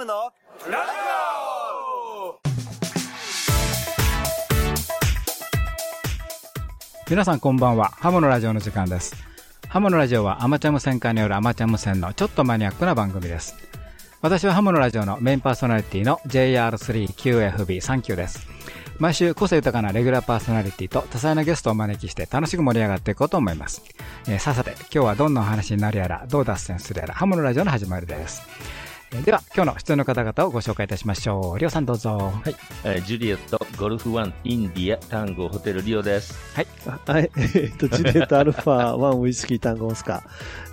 ムのラ皆さんこんばんは。ハムのラジオの時間です。ハムのラジオはアマチュア無線化によるアマチュア無線のちょっとマニアックな番組です。私はハムのラジオのメインパーソナリティの JR3QFB39 です。毎週個性豊かなレギュラーパーソナリティと多彩なゲストをお招きして楽しく盛り上がっていこうと思います。えーさあさて、今日はどんなお話になるやら、どう脱線するやら、ハムのラジオの始まりです。えーでは、今日の出演の方々をご紹介いたしましょう。りょうさんどうぞ。はい、えージュリエット、ゴルフワン、インディア、タンゴ、ホテル、リオです。はい。はい。えっと、ジュリエットアルファ1ウイスキー単語オスカ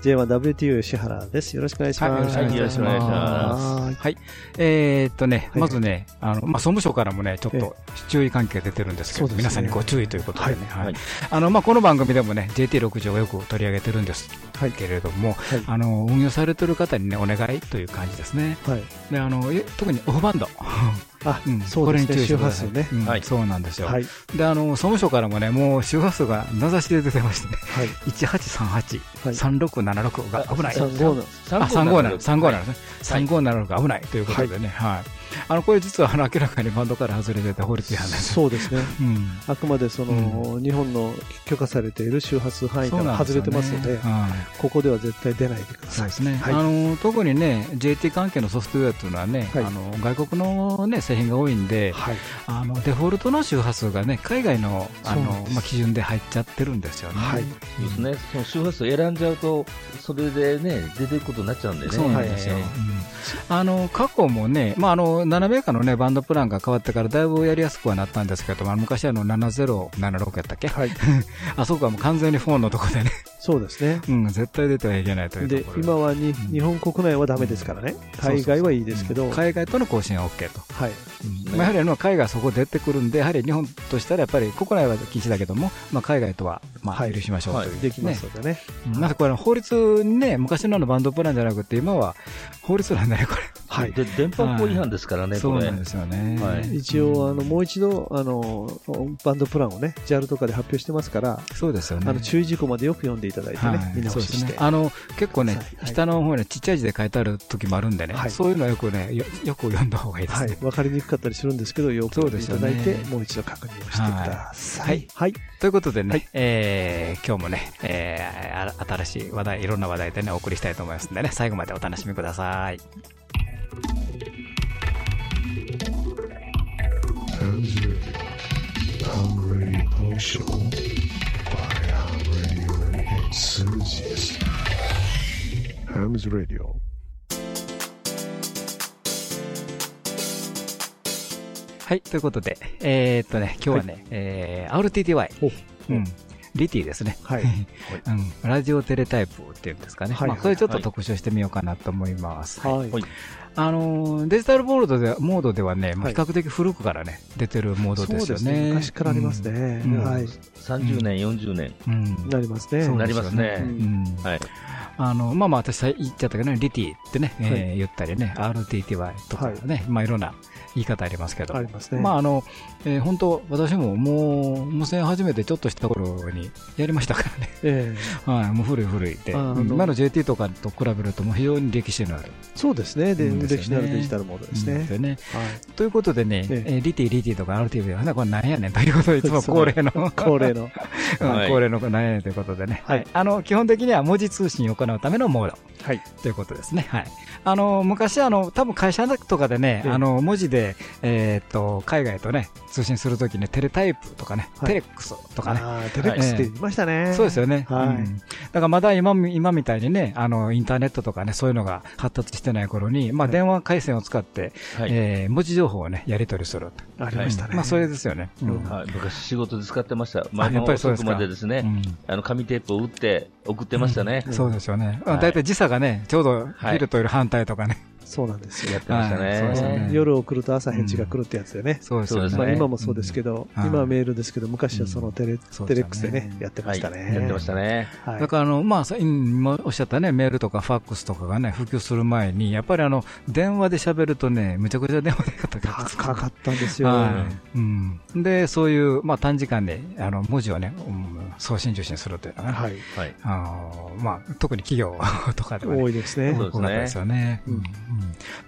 ー。J1WTO 吉原です。よろしくお願いします。はいよろしくお願いしますはいはい。えーっとね、はいまずね、あの、まあ、総務省からもね、ちょっえと注意喚起が出てるんですけど、ね皆さんにご注意ということでね、はいはいあの、まあ、この番組でもね、JT60 をよく取り上げてるんですはい。けれども、はいあの、運用されてる方にね、お願いという感じですね。はい。で、あの、え特にオフバンド。あ うん、そうですね。周これに注意してくだ波数ね。うんはいそうなんですよ。はい。で、あの、総務省からもね、もう周波数が名指しで出てましてね、はい。1838、はい3676が危ない。35の。あ、3576、3576はいね。3576が危ないということでね、はい。あの、これ実はあの明らかにバンドから外れてて法律違反です。そうですね。うん。あくまでその、日本の許可されている周波数範囲から外れてますので、はいここでは絶対出ないでください。そうですね、はいあの特にね、JT 関係のソフトウェアというのはね、はいあの外国の、ね、製品が多いんで、はい。あのデフォルトの周波数がね、海外のあのまあ、基準で入っちゃってるんですよね。はいそうですね。その周波数選んじゃうと、それでね、出ていくことになっちゃうんでね。そうなんですよ、あの過去もね、まあ、あの7メーカーの、ね、バンドプランが変わってからだいぶやりやすくはなったんですけど、まあ、昔あの7076やったっけ、はい。あそこはもう完全にフォンのとこでね、そうですね。うん、絶対出てはいけないというでところ、今はに、ん日本国内はダメですからね。海外はいいですけど、うん海外との更新は OK と。はい。まあ、やはりあの海外はそこ出てくるんで、やはり日本としたらやっぱり国内は禁止だけども、まあ、海外とはまあはい許しましょうという、はいできますのでね。うんなんかこれ、法律にね、昔のあのバンドプランじゃなくて、今は法律なんだね、これ。はい。で、電波法違反ですからね、これそうなん。ですよね。はい一応、あの、もう一度、あの、バンドプランをね、JAL とかで発表してますから、そうですよね。あの、注意事項までよく読んでいただいてね、見直そうですねしして。あの結構ね、はい下の方にちっちゃい字で書いてある時もあるんでね、はいそういうのはよくね、よよく読んだ方がいいですね。。はいわかりにくかったりするんですけど、よく読んでいただいて、もう一度確認をしてくださはいい。はい。ということでね、はいえー今日もね、え新しい話題、いろんな話題でね、お送りしたいと思いますんでね、最後までお楽しみください。Radio. Ham 数字です。はい、ということで、え、っとね、今日はね、はいえー、RTTY。うんリティですね。はい。うん、ラジオテレタイプっていうんですかね。はいまあ、これちょっと特集してみようかなと思います。はいあのーデジタルボードでモードではね、比較的古くからね、出てるモードですよね。昔からありますね。うんはい。30年、40年。うん。うんなりますね。そうなりますねう。うんんはい。あの、まあまあ、私言っちゃったけどね、リティってね、えーはい言ったりね、RTTY とかね、まあいろんな言い方ありますけど、ありますね。まああの、えー本当、私ももう、無線始めてちょっとした頃にやりましたからね。ええ はい、もう古い古い今の JT とかと比べると、もう非常に歴史のある。そうですね。で、ね歴史のあるデジタルモードですねね。はい。ということでね、えええーリティ、リティとか RTV は、これなんやねんということで、いつも 恒例の、恒例の。恒例のなんやねんということでね、はいあの、基本的には文字通信を行うためのモード。はい。ということですね。はい。あの、昔、あの、多分会社とかでね、ええあの、文字で、えーっと、海外とね、通信するときね、テレタイプとかね、はいテレックスとかね、テレックスって言いましたね。そうですよね。はいうんだからまだ今み、今みたいにね、あの、インターネットとかね、そういうのが発達してない頃に、まあ、はい電話回線を使って、はい。えー文字情報をね、やり取りすると。ありましたね。まあ、それですよね。うんはい、昔仕事で使ってました。まやっぱりそうですかまでですね、うんあの、紙テープを打って送ってましたね。そうですよね。はいだいたい時差がね、ちょうど昼と夜反対とかね。そうなんですよやっ。てましたはい夜送ると朝返事が来るってやつでね。そうですよね。そうですねまあ今もそうですけど、うん今はメールですけど、昔はそのテレ、そうテレックスでね、やってまはい。したね。やってましたね。はい。だからあの、まあ、さ今おっしゃったね、メールとかファックスとかがね、普及する前に、やっぱりあの、電話で喋るとね、むちゃくちゃ電話でかかった高かったんですよ。はい。うん。で、そういう、まあ、短時間で、あの、文字をね、うん送信受信するというのがね、はい。はい。あのまあ、特に企業とかではね、多いですね。そう多かったですよね。うんうん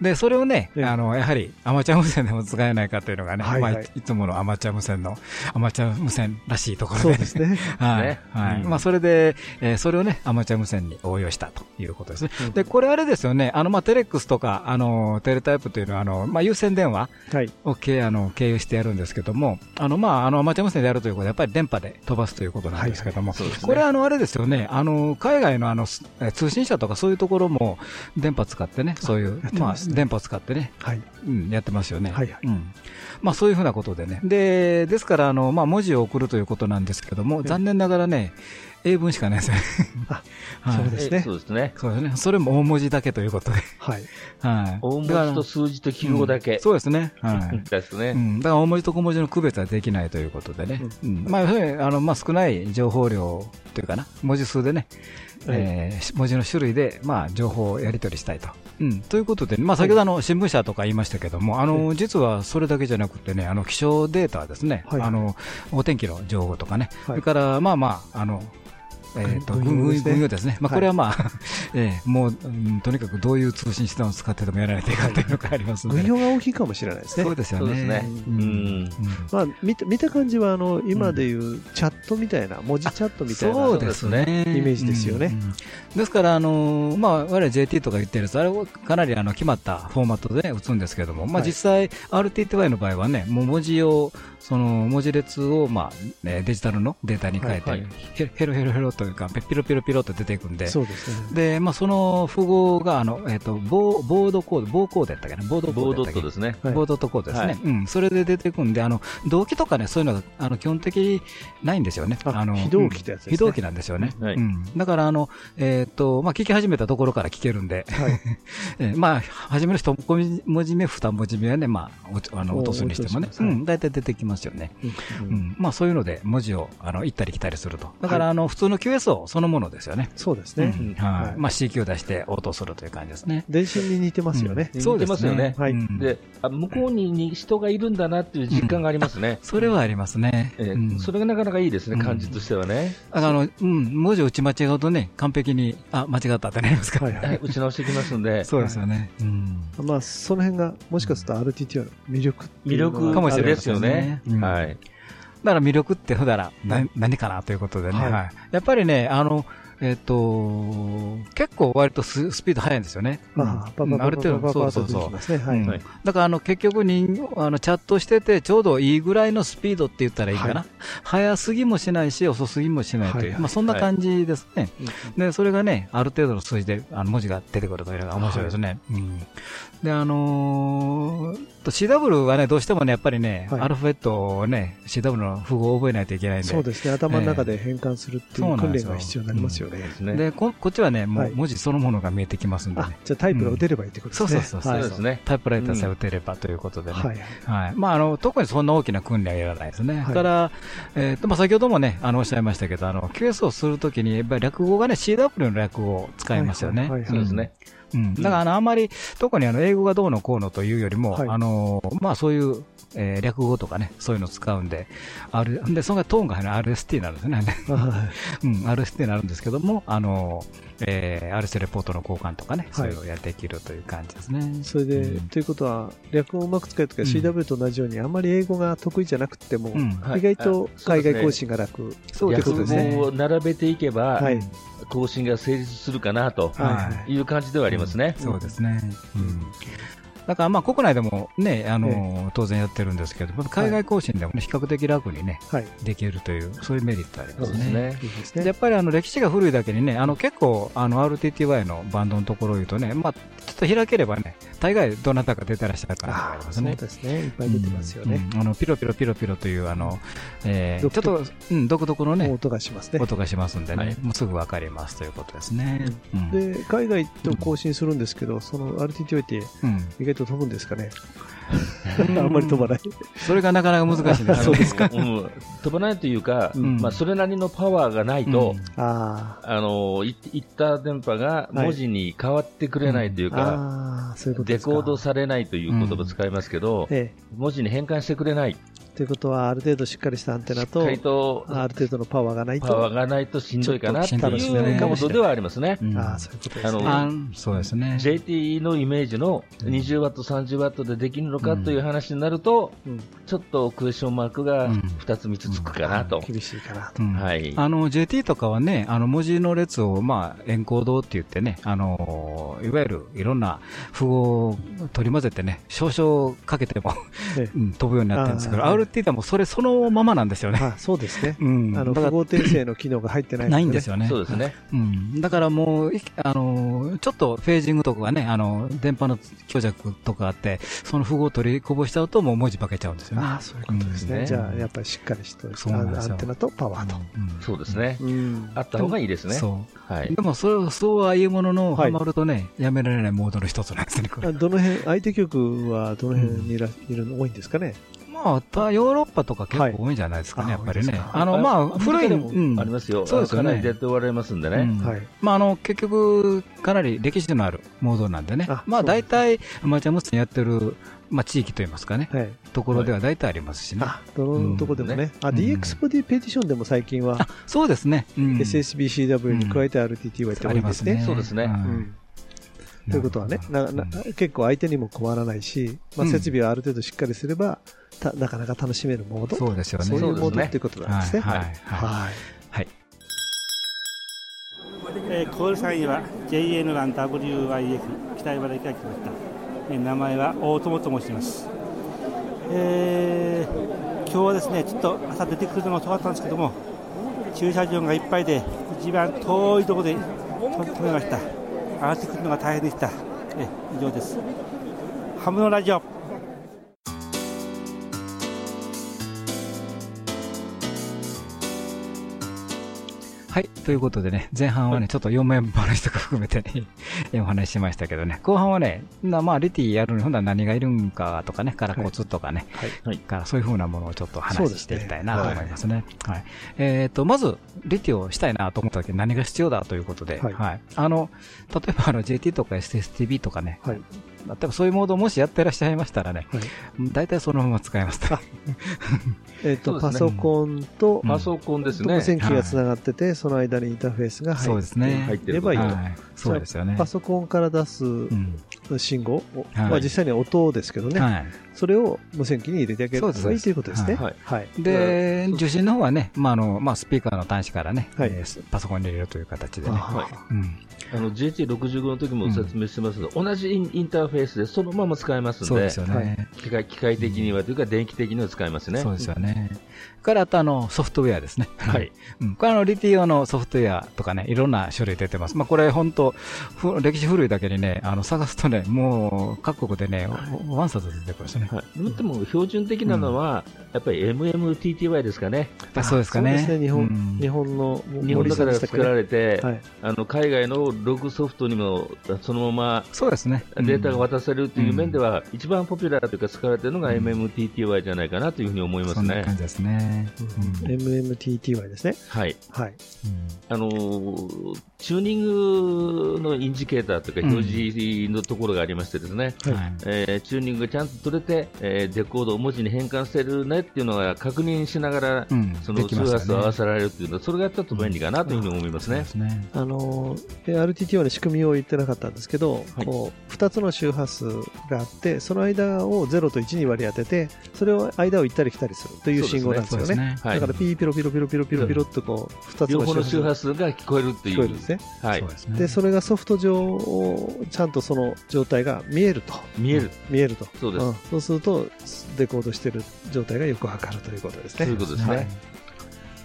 で、それをね、ええ。あの、やはりアマチュア無線でも使えないかというのがね、はいはい。まあい、いつものアマチュア無線の、アマチュア無線らしいところで。すね。はい。まあ、それで、えーそれをね、アマチュア無線に応用したということですね。うん。で、これあれですよね、あの、まあ、テレックスとか、あの、テレタイプというのは、あの、まあ、有線電話はい。を経あの経由してやるんですけども、あの、まあ、あの、アマチュア無線でやるということで、やっぱり電波で飛ばすということなんですけども、これあの、あれですよね、あの、海外のあの、通信社とかそういうところも、電波使ってね、そういうまあ、ますね電波使ってね、はい。うん、やってますよね。はいはいうん。まあそういうふうなことでね。で、ですから、あの、まあ文字を送るということなんですけども、え残念ながらね、英文しかないですね。あ はいそうですねえそうですね。そうですね。それも大文字だけということで。はい。はい。大文字と数字と記号だけ。うんそうですね。はい。ですね。うん、だから大文字と小文字の区別はできないということでね、うんまあ、そういうあのまあ、少ない情報量というかな、文字数でね、えー文字の種類で、まあ、情報をやり取りしたいと。うん、ということで、まあ、先ほどあの新聞社とか言いましたけども、あの実はそれだけじゃなくてね、あの気象データですね、はい。あのお天気の情報とかね、はい。それからまあまあ、あのえー、と軍用ですね軍用ですね、まあ、はいこれはまあ、えーもう、うんとにかくどういう通信手段を使ってでもやらないといけないというのがありますので、軍用が大きいかもしれないですね。そうですよね。そうですねううんん。まあ、見た見た感じは、あの、今でいうチャットみたいな、文字チャットみたいな。そうですね。イメージですよねうんうんですから、あのーまあ、我々 JT とか言ってるやつ、あれはかなりあの決まったフォーマットで、ね、打つんですけども、まあ、はい実際、RTTY の場合はね、もう文字を、その文字列を、まあね、デジタルのデータに変えて、はいはい。ヘヘロヘロヘロというか、ピロピロピロと出ていくんで、そうですね。で、まあ、その符号が、あの、えっ、と、ボー、ボードコード、ボーコードやったっけな、ボードコボードードですね。はい。ボードとコードですね、はい。うん、それで出てくんで、あの動機とかね、そういうのがあの基本的にないんですよね、あの非同期ってやつですね。非同期なんですよね、はい。うん、だからあの、えーとまあ、聞き始めたところから聞けるんで、はい。えーまあ、初めの一文字目、二文字目はね、まあ、おあのお落とすにしてもね。うん、大体出てきますよね、うん。うん。まあ、そういうので文字をあの行ったり来たりすると、だから、はいあの普通の QSO そのものですよね。そうですね。うん。はい。はい。まあ、CQ を出して応答するという感じですね。電信に似てますよね。うん。そうです似てますよね。はい。うん。で、あ向こうにに人がいるんだなっていう実感がありますね。それはありますね。えうん。ーそれがなかなかいいですね、うん。感じとしてはね。あの、うん、文字を打ち間違うとね、完璧に、あ、間違ったってなりますから。はいははい。い、打ち直してきますんで、そうですよね。うん。まあ、その辺が、もしかすると RTT の魅力魅力かもしれないですよね。うん。はい。だから魅力って普段な何かなということでね、はい。はい。やっぱりね、あの、えっ、と、結構割とススピード速いんですよね。まあ、パうんパパパパパそうそうそう。はい。だからあの結局人あのチャットしててちょうどいいぐらいのスピードって言ったらいいかな、はい速すぎもしないし遅すぎもしないという、まあ、そんな感じですね、うんでそれがねある程度の数字であの文字が出てくるというのが面白いですね、うんであのーと CW はねどうしてもねやっぱりね、はいアルファベットをね CW の符号を覚えないといけないんでそうですね。頭の中で変換するっていう訓練が必要になりますよね。ですね。でここっちはねもはいう文字そのものが見えてきますんでね、あ、じゃあタイプが打てればいいってことですね。そうそうそうそう、タイプライターさえ打てればということでね、はい。はいまあ、あの特にそんな大きな訓練はいらないですね、から、えーとまあ、先ほども、ね、あのおっしゃいましたけど、あの QS をするときに、やっぱり略語がね、CW の略語を使いますよね。そうですね。うん、だからあのあんまり、特にあの英語がどうのこうのというよりも、はいあのまあ、そういう、えー略語とかね、そういうのを使うんで、ある でそのトーンが、ね、RST になるんですね、は うん、RST になるんですけども、あのえー、RST レポートの交換とかね、そういうのをやっていけるという感じですね。い。それで、うんということは、略語をうまく使うときはうん CW と同じように、あんまり英語が得意じゃなくても、うんはい意外と海外更新が楽。そうですね略語を並べていけば、はい。更新が成立するかなとはいいう感じではありますね。そうですね。うんだからまあ国内でもね、あの当然やってるんですけど、海外更新でもね、比較的楽にね、はい。できるという、そういうメリットありますね。やっぱりあの歴史が古いだけにね、あの結構あの RTTY のバンドのところを言うとね、まあ、ちょっと開ければね、大概どなたか出てらっしゃる感じがありますね。ですね。いっぱい出てますよね。うんあのピロピロピロピロというあの、えー、独ちょっ特と、うん、独特のね、音がしますね。音がしますんでね、はいもうすぐわかりますということですね。うんで、海外と更新するんですけど、その RTTY ってうん意外と飛ぶんですかね。あんまり飛ばない。それがなかなか難しいです そうね。ですか。うん飛ばないというか、うんまあ、それなりのパワーがないと、うんああの、いいった電波が文字に変わってくれないというあ、か。デコードされないという言葉を使いますけど、え文字に変換してくれない。ということは、ある程度しっかりしたアンテナとしっか、りとある程度のパワーがないと、パワーがないとしんどいかなっていうモードではありますね。うんああ、そういうことですね。あのあそうですね。JT のイメージの20ワット、30ワットでできるのかという話になると、うんちょっとクエスチョンマークがうん2つ3つつくかなと。厳しいかなと。うんはい。あの、JT とかはね、あの、文字の列を、まあ、エンコードって言ってね、あの、いわゆるいろんな符号を取り混ぜてね、少々かけても、ねうん飛ぶようになってるんですけど、あー RT はもうそれそのままなんですよね。あそうですね。うん。あの、だから符号訂正の機能が入ってないないんですよね。そうですね。うん。だからもう、いあの、ちょっとフェージングとかがね、あの、電波の強弱とかあって、その符号を取りこぼしちゃうともう文字化けちゃうんですよね。ああ、そういうことですね。うんじゃあ、やっぱりしっかりしてそうなんですよアンテナとパワーと。うんそうですね。うんあった方がいいですね。そう。はい。でも、そう、そうはいうものの、はいハマるとね、やめられないモードの一つなんですね、どの辺、相手局はどの辺にいらいるの多いんですかね？まあ、たヨーロッパとか結構多いんじゃないですかね、はい。やっぱりね。あの、まあ、古い、ありますよ。そうですよね。かなり出ておられますんでね。まあ、あの、結局、かなり歴史のあるモードなんでね。あ。まあ、大体、アマチュア無線やってる、まあ、地域といいますかね、はい。ところでは大体ありますしね。あ、どのとこでもね。あ、うん。DX ボディペティションでも最近はあ、そうですね。うん。SSBCW に加えて RTTY って多いんですね。そうですね。ということはね、なな結構相手にも困らないし、まあ、うん。設備はある程度しっかりすれば、たなかなか楽しめるモード？そうですよね。そういうモードっていうことなんですね。はい。はい。はい。はい。はい。えーコールサインは JN ラン WIF 北茨城から来ました、えー名前は大友と申します、えー今日はですねちょっと朝出てくるのが遅かったんですけども駐車場がいっぱいで一番遠いところで止めました上がってくるのが大変でした、えー以上ですハムのラジオはい。ということでね、前半はね、ちょっと4面話とか含めてね、お話ししましたけどね、後半はね、なまあ、リティやるにほんなら何がいるんかとかね、からコツとかね、はい。からそういうふうなものをちょっと話していきたいなと思いますね。はい。えっと、まず、リティをしたいなと思った時何が必要だということで、はいはい。あの、例えばあの JT とか SSTV とかね、はい。例えばそういうモードをもしやってらっしゃいましたらね、はい。大体そのまま使えます と。えっ、と、パソコンと、うんパソコンですね。無線機がつながってて、その間にインターフェースが入っですね。入ってるればいいと。はい。そうですよね。パソコンから出すうん。信号、はいまあ実際には音ですけどね、はい。それを無線機に入れてあげそうですればいいということですね。はいはい。で、受信の方はね、まあ、あの、まあ、スピーカーの端子からね、はいえーパソコンに入れるという形でね。あうん。あの JT65 の時も説明してますが、同じインターフェースでそのまま使えますんで、そうですよね。機械機械的にはというか、電気的には使えますね。そうですよね。から、あとあの、ソフトウェアですね。はい。うん。これあの、リティ用のソフトウェアとかね、いろんな種類出てます。まあ、これ本当ふ歴史古いだけにね、あの、探すとね、もう、各国でね、ワンサズ出てくるんですよね。はい、でも標準的なのは、やっぱり MMTTY ですかね。あそうですかね。そうですね、日本、うん日本の日本だから作られて、はい。あの海外のログソフトにもそのまそうですね。まデータがうん渡せるという面では、一番ポピュラーというか使われているのが MMTTY じゃないかなというふうに思いますねそんな感。じですね。うん MMTTY ですね。はい。はい。あのーチューニングのインジケーターというかうん表示のところがありましてですね、はい。えーチューニングがちゃんと取れて、えーデコードを文字に変換してるねっていうのが確認しながら、うんその周波数を合わせられるっていうのは、それがちょっと便利かなというふうに思いますねそうで。すね。あのー、RTTY の仕組みを言ってなかったんですけど、はいこう、2つの周波数があって、その間を0と1に割り当てて、それを間を行ったり来たりするという信号なんですよね。そうですね。はいだから、ピーピロピロピロピロピロピロっとこう、2つ両方の周波数数が聞こえるっていうですね。はいそう、ですね。で、それがソフト上を、ちゃんとその状態が見えると。見える、見えると。そうですんそうすると、デコードしている状態がよくわかるということですねそういう。ことですね。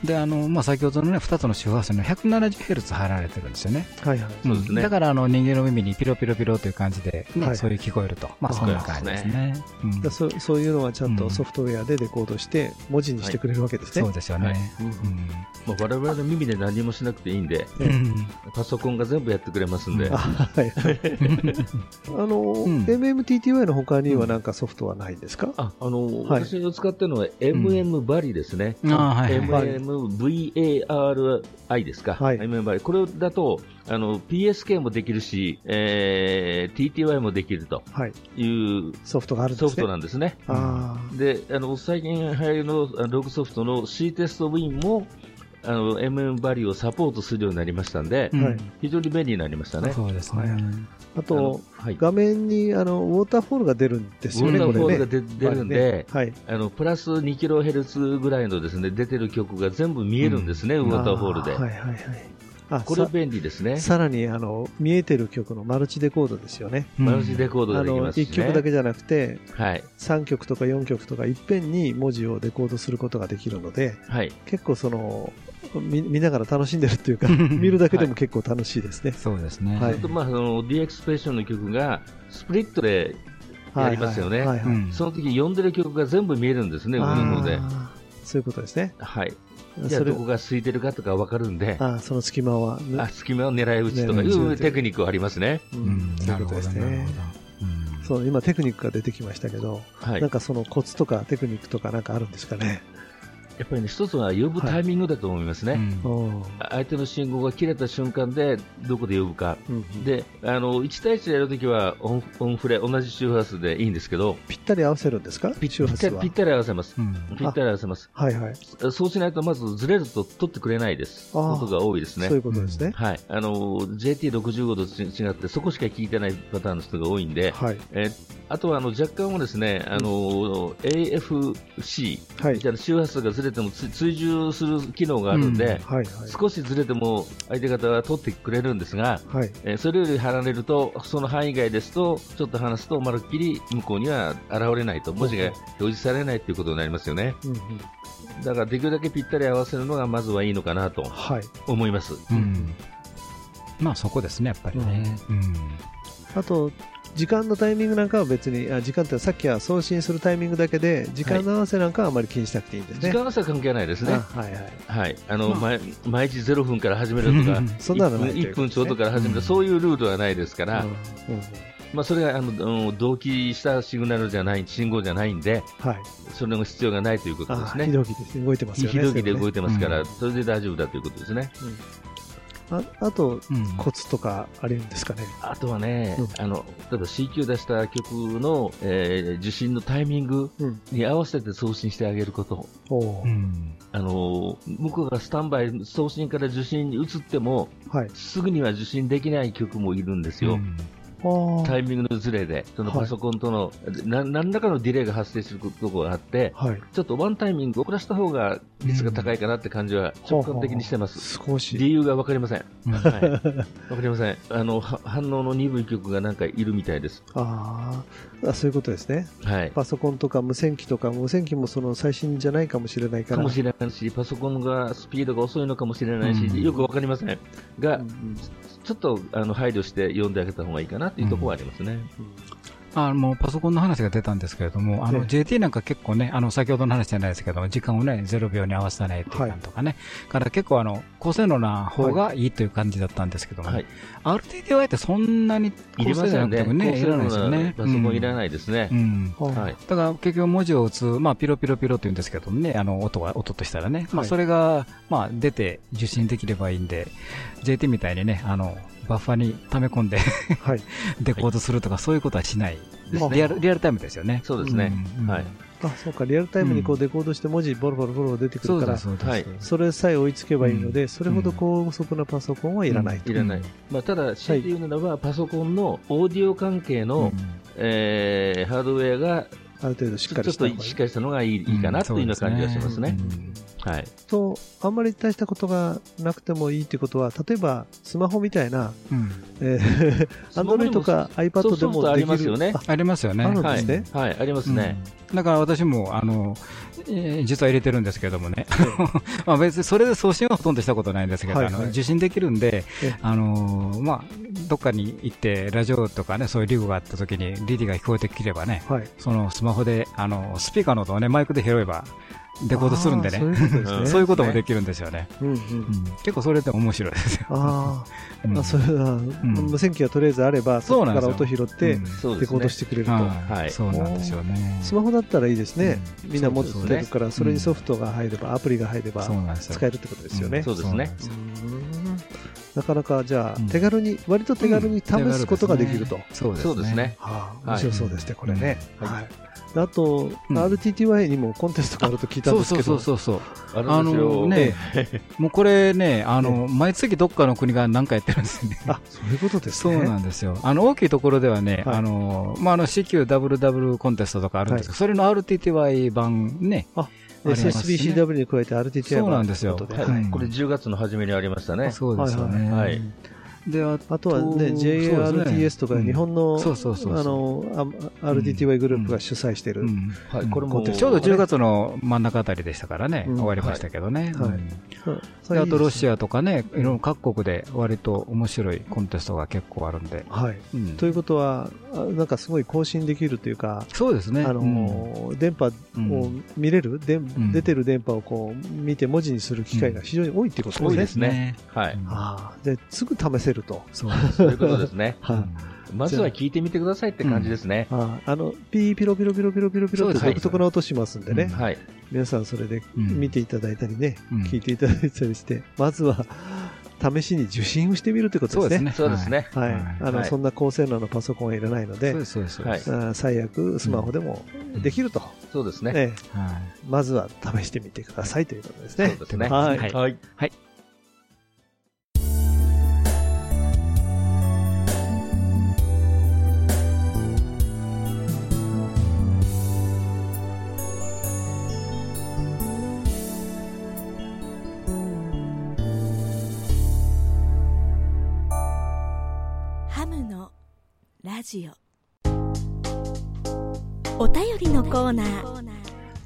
はいで、あの、まあ、先ほどのね、二つの周波数の 170Hz 入られてるんですよね。はいはい。だから、あの、人間の耳にピロピロピロという感じで、ねはい。そういう聞こえると。まあ、そんな感じですね。うそそういうのはちゃんうん。とソフトウェアでデコードして、文字にしてくれるわけですね。そうですよね。はい。うん。まあ、我々の耳で何もしなくていいんで、ええうん。パソコンが全部やってくれますんで、うんあはい。あの、ん。MMTTY の他にはなんかソフトはないんですか、あ、あの、はい。私が使ってるのは MM バリですね。あーはい。はい。MM MVARI ですか、はいこれだとあの PSK もできるし、えー TTY もできるとはい。いうソフトがあるね。ソフトなんですね。あであの最近流行りのログソフトの C テストウィンもあの MM バリューをサポートするようになりましたんで、あ、はい。非常に便利になりましたね。そうですね。はいあと、はい、画面にあのウォーターフォールが出るんですよね、ウォーターフォールがこれね。出出るんで、はい。あのプラス 2kHz ぐらいのですね出てる曲が全部見えるんですね、ウォーターフォールで。あはいはいはい。あ、これさ便利ですね。さらにあの見えてる曲のマルチデコードですよね。うんマルチデコードできますし、1ね。曲だけじゃなくて、はい。3曲とか4曲とかいっぺんに文字をデコードすることができるので、はい。結構その、見見ながら楽しんでるっていうか、見るだけでも結構楽しいですね。そうですね。はいあと、まあ、その D エクスプレッションの曲がスプリットでやりますよね。その時読んでる曲が全部見えるんですね、上の方で。そういうことですね。はい。じゃあ、それどこが空いてるかとかわかるんで、あーその隙間は、ねあ、隙間を狙い撃ちとかいうテクニックはありますね。ううんん、そういうことですなるほど、なるねそう今テクニックが出てきましたけど、はい。やなんかそのコツとかテクニックとかなんかあるんですかね？っぱりね、一つは呼ぶタイミングだと思いますね。うんおー相手の信号が切れた瞬間で、どこで呼ぶか。うんで、あの、1対1でやるときはオン、オンフレ、同じ周波数でいいんですけど、ぴったり合わせるんですか？ぴ周波数はぴったり合わせます。うんぴったり合わせます。はいはい。そうしないと、まずずれると取ってくれないです。ことが多いですねそうい。うことですね。はい。あの、JT65 と違って、そこしか聞いてないパターンの人が多いんで、はい。えーあとはあの若干はですね、あの AFC はいみたいな周波数がずれてもつ追従する機能があるんで、はいはい。少しずれても相手方は取ってくれるんですが、はい。えーそれより離れると、その範囲外ですと、ちょっと離すと、まるっきり向こうには現れないと、文字が表示されないということになりますよね。うんうんだからできるだけぴったり合わせるのがまずはいいのかなとはい。思います。うんまあそこですね、やっぱりね。うんあと、時間のタイミングなんかは別に、あ時間ってさっきは送信するタイミングだけで、時間の合わせなんかはあまり気にしなくていいんですね。時間差は関係ないですね。あはいはい。はい。あの、まあ毎毎日0分から始めるとかうん、そんなのない1分1分ちょうどから始める、うんそういうルールはないですから、うんうんまあ、それがあのうん同期したシグナルじゃない、信号じゃないんで、はい。それの必要がないということですね。あ非同期で動いてますよね。非同期で動いててますから、うんそれで大丈夫だということですね。ああと、うんコツとかあるんですかね？あとはね、うんあの例えば C 級出した曲の、えー受信のタイミングうん。に合わせて送信してあげること、うんあの向こうがスタンバイ、送信から受信に移っても、はい。すぐには受信できない曲もいるんですよ。うんタイミングのズレで、そのはいパソコンとの、な何らかのディレイが発生するところがあって、はい。ちょっとワンタイミング遅らせた方が率が高いかなって感じは直感的にしてます。少し。理由がわかりません。うんはい。わかりません。あの、は反応の鈍い曲がなんかいるみたいです。あーあ、そういうことですね。はい。パソコンとか無線機とか、無線機もその最新じゃないかもしれないか。からもしれないし、パソコンがスピードが遅いのかもしれないし、うんよくわかりません。が、うんちょっとあの配慮して読んであげた方がいいかなっていうところはありますね。あのパソコンの話が出たんですけれども、あのええ JT なんか結構ね、あの先ほどの話じゃないですけど、時間をね、0秒に合わせないっていとかね、から結構あの高性能な方がいいという感じだったんですけども、はい。RTDI ってそんなに高性能ませんね。なくてもね、いらないですよね。パソコンいらい。ないですねう。んははい。だから結局文字を打つ、まあ、ピロピロピロって言うんですけどね、あの音が、音としたらね、まあ、はいそれが、まあ、出て受信できればいいんで、JT みたいにね、あの、バッファに溜め込んではい。デコードするとか、そういうことはしないリアル。リアルタイムですよね。そうですね。うんはい。あ、そうか、リアルタイムにこうデコードして文字ボロボロボロ出てくるからそれさえ追いつけばいいので、それほど高速なパソコンはいらないと。いらない。うんまあ、ただ、強いて言うならば、パソコンのオーディオ関係の、えーハードウェアがある程度しっちょっかりした方がいいとしっかりしたのがいい,、いいかなというような感じがしますね。はい。と、あんまり大したことがなくてもいいってことは、例えばスマホみたいな、うんえー、スマホ Android とか iPad でもできる。りますよねあありますよね。はい。ありますね。うんだから私も、あの、えー実は入れてるんですけどもね。まあ別にそれで送信はほとんどしたことないんですけど、はいはいあの受信できるんでええ、あのーまあ、どっかに行って、ラジオとかね、そういうリグがあった時に、リリが聞こえてきればね、はい。そのスマホで、あの、スピーカーの音をね、マイクで拾えば、デコードするんでね。そういうことですね。そういうこともできるんですよね。うんうん。うん結構それで面白いですよ。あうんーあ、それは、無線機がとりあえずあれば、そこから音拾ってデコードし。てくれると。はいはいそうなんですよね。スマホだったらいいですね。うんみんな持ってるから、それにソフトが入れば、アプリが入れば。使えるってことですよね。そうですねなかなか、じゃあうん、手軽に、割と手軽に試すことができると。そうですね。そうですね。はあ、はい面白そうですね、これね。うんはい。あと、うん。RTTY にもコンテストがあると聞いたんですけど、そうそうそうそう。あのね、もうこれね、あの、毎月どっかの国が何かやってるんですよね。あ、そういうことですそうね。なんですよ。あの、大きいところではね、はい。あの、まあ、あの、CQWW コンテストとかあるんですけど、それの RTTY 版ね、あ、ありますね。SSBCW に加えて RTTY そうなんですよということで。はい。はい。これ10月の初めにありましたね。そうですよね。はいで、ああとはね、JRTS とか日本の、あの、あ RTTY グループが主催しているこれも、ちょうど10月の真ん中あたりでしたからね、うん。終わりましたけどね。はい。うん。うんであとロシア。アとかね、いろいろ各国で割と面白いコンテストが結構あるんで。ということは、あなんかすごい更新できるというか、そうですね。あのー電波を見れる、でん出てる電波をこう見て文字にする機会が非常に多いっていうこと多いですね。ですね。はい。ああ、で、すぐ試せると。そうそういうことですね。はい。まずは聞いてみてくださいって感じですね。あああの、ピーピロピロピロピロピロピロって独特な音しますんでね。うんはい。皆さんそれでうん見ていただいたりね、うん聞いていただいたりして、まずは試しに受信をしてみるということですね。そうですね。そうですね。はい。はいあの、はいそんな高性能なパソコンはいらないので、そうです、そうです。最悪スマホでもできると。そうですね。ええはいまずは試してみてくださいということですね。そうですね。はいはいはい。ジオお便りのコーナー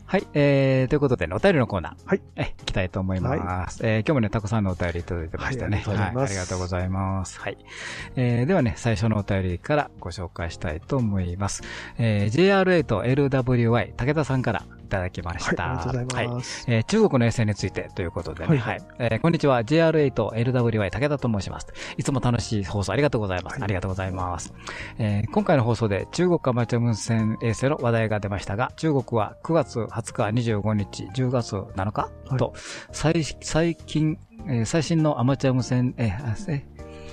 はい、えー、ということでね、お便りのコーナー。はい。え、行きたいと思います。えー、今日もね、たくさんのお便りいただいてましたね。はいありがとうございますありがとうございます。はい。えー、ではね、最初のお便りからご紹介したいと思います。えー、JRA と LWY、武田さんからいただきました。はい、ありがとうございはいます。えー中国の衛星についてということでね。ははいい。えーこんにちは。JRA と LWY 武田と申します。いつも楽しい放送ありがとうございます。はいありがとうございます。えー今回の放送で中国アマチュア無線衛星の話題が出ましたが、中国は9月20日、25日、10月7日、はいと、最最近、えー最新のアマチュア無線、えーあえ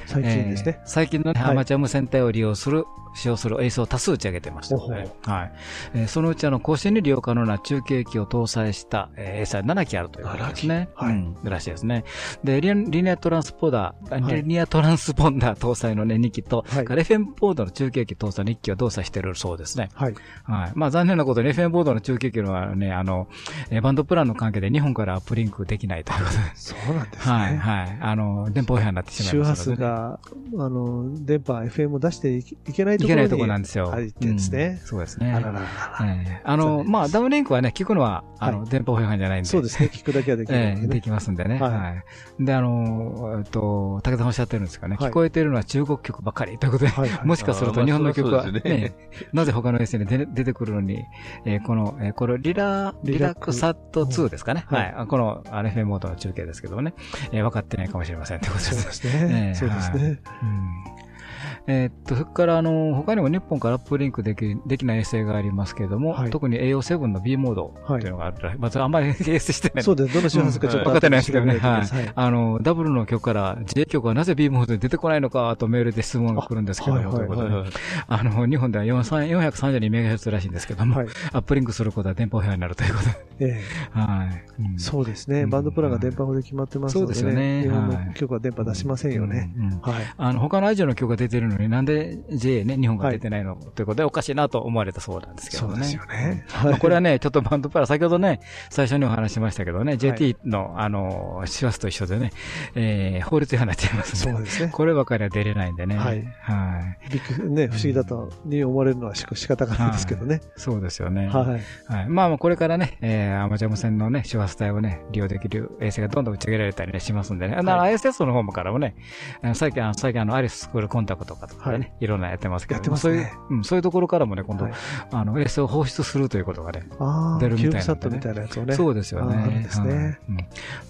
最近ですねえー。最近のアマチュア無線帯を利用する、使用する衛星を多数打ち上げてましたので、ほはい。えーそのうちあの、更新に利用可能な中継機を搭載した、えー衛星は7機あるということですね。7機はいうん。らしいですね。で、リニアトランスポーダー、はいリニアトランスポンダー搭載のね、2機と、はいそれから FM ボードの中継機搭載の1機を動作しているそうですね。はい。はい。まあ残念なことに FM ボードの中継機のはね、あの、えーバンドプランの関係で日本からアップリンクできないということで。そうなんですね。はい、はい。あの、電波違反になってしまい周波ますので、ね。数が、あの、電波、FM を出していけないといけないところなんですよ。入ってんですねうんそうですね。あららららええあの、まあ、ダウンリンクはね、聞くのは、あの、はい電波違反じゃないんで。そうですね。聞くだけはできるええで。きますんでね。はいはい。で、あの、えっと、武田さんおっしゃってるんですかね、はい聞こえているのは中国曲ばかりということで、もしかすると日本の曲は、なぜ他の衛星に出出てくるのに、えーこの、えーこれリラ、リラクサット2ですかね。はいこの、あの FM モードの中継ですけどもね、えー分かってないかもしれませんということで。そうですすね。ええそうですね。うんえーっと、それから、あの、他にも日本からアップリンクできできない衛星がありますけれども、はい特に AO7 の B モードっていうのがあるらしい。まずあんまり衛星してない。そうです。どの周波数かちょっと分かってないですけどね。はい調べないといけない。あの、ダブルの曲から J 曲はなぜ B モードに出てこないのかとメールで質問が来るんですけども、あはいはいはいあの、日本では4 432メガヘルツらしいんですけども、はい。アップリンクすることは電波違反になるということで。ええはい。うんそうですね。うんバンドプランが電波法で決まってますのでそうですよねね。日本はいの曲は電波出しませんよね。うんうんはい。あの、他のアジアの曲が出てるのになんで JA ね、日本が出てないの、ということでおかしいなと思われたそうなんですけどね。そうですよね。まあこれはね、ね、ちょっとバンドプラ、先ほどね、最初にお話ししましたけどね、JT の、あの、周波数と一緒でね、えー、法律違反になっちゃいますね。そうですね。こればかりは出れないんでね。はいはい。びっくりね、不思議だとに思われるのはし仕方がないですけどね。そうですよね。はい。はい。まあまあ、これからね、えー、アマチュア無線のね、周波数帯をね、利用できる衛星がどんどん打ち上げられたりね、しますんでね。あの、ISS の方もからもね、最近、最近あの、アリススクールコンタクトかかとかね、い、ろんなやってますけど、やってますね。そういう、うん、そういうところからもね、今度、はい。あの、衛星を放出するということがね、出るみたいなね。キューブサットみたいなやつをね。そうですよね。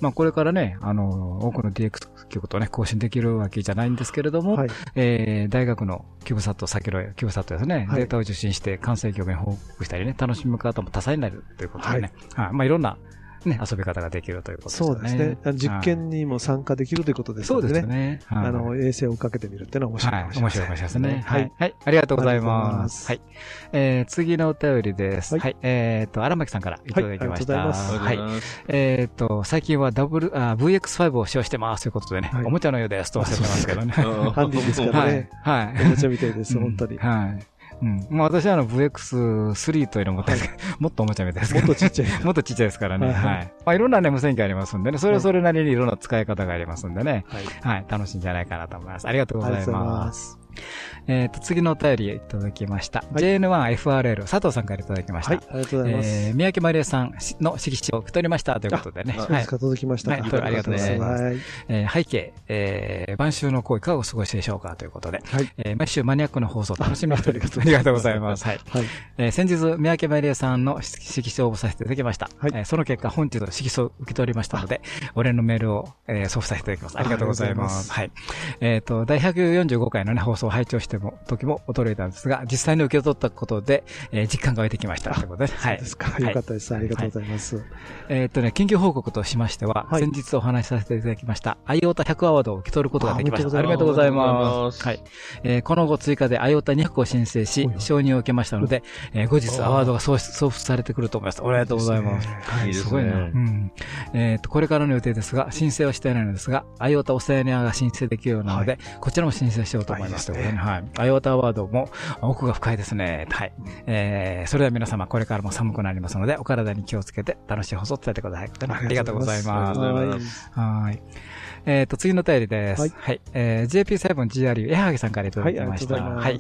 まあ、これからね、あの、多くの DX 局とね、更新できるわけじゃないんですけれども、はい。えー大学のキューブサット、先のキューブサットですね、はい。データを受信して完成局に報告したりね、楽しむ方も多彩になるということでね、はい、まあいろんなね、遊び方ができるということですよね。そうですね。実はい験にも参加できるということですそうのですね。はいあの、衛星をかけてみるっていうのは面白いかはい、もしれません。面白いかもしれないですね。ははいい。。はい。ありがとうございま。ますすはい。えー、次のお便りです。は。はいいえっと、荒牧さんからいただきました。はいありがとうございますはい。えっと、最近は W、あ、VX5 を使用してますということでね、はいおもちゃのようですとおっしゃってますけどね。ハンディですからはいね。。はい。おもちゃみたいです、本当に。はい。うん。まあ私はあの VX3 というのを持ってるんですけどもっとおもちゃみたいですけどもっとちっちゃい。もっとちっちゃいですからね。はいはい。まあいろんなね、無線機ありますんでね、それはそれなりにいろんな使い方がありますんでね。はい。はい。楽しいんじゃないかなと思います。ありがとうございま。す。えっと、次のお便りいただきました。はい JN1FRL 佐藤さんからいただきました。はい、ありがとうございます。えー、三宅まりえさんの色紙を受け取りましたということでね。はいそうです。か、届きましたか。はいありがとうございますはい。えー背景、えー、晩秋の行為いかがお過ごしでしょうかということで。はい。えー毎週マニアックな放送楽しみにしております。あありがとうございます。はい。はい。えー先日、三宅まりえさんの色紙を応募させていただきました。はいえーその結果、本日の色紙を受け取りましたので、お礼のメールを、えー送付させていただきます。ありがとうございます。はい。えっ、と、第145回のね、放送を拝聴しても、時も驚いたんですが、実際に受け取ったことで、えー実感が湧いてきました。ということで、はい。そうですか。よかったです。ありがとうございます。えっ、とね、緊急報告としましては、はい先日お話しさせていただきました、アイオタ100アワードを受け取ることができました。あありがとうございま。ますすはい。えーこの後追加でアイオタ200を申請し承認を受けましたので、えー後日アワードが送出送付されてくると思います。ありがとうございます。はいすごいな。うん。えっ、と、これからの予定ですが、申請はしていないのですが、アイオタオセアニアが申請できるようなので、こちらも申請しようと思います。ねはい。アイオタアワードも奥が深いですね。はい。えー、それでは皆様、これからも寒くなりますので、お体に気をつけて楽しい放送を伝えてください。ありがとうございます。ありがとうございはますはい。えっ、と、次のお便りです。ははいい。えー、JP7GRU、江萩さんからいただきました。はい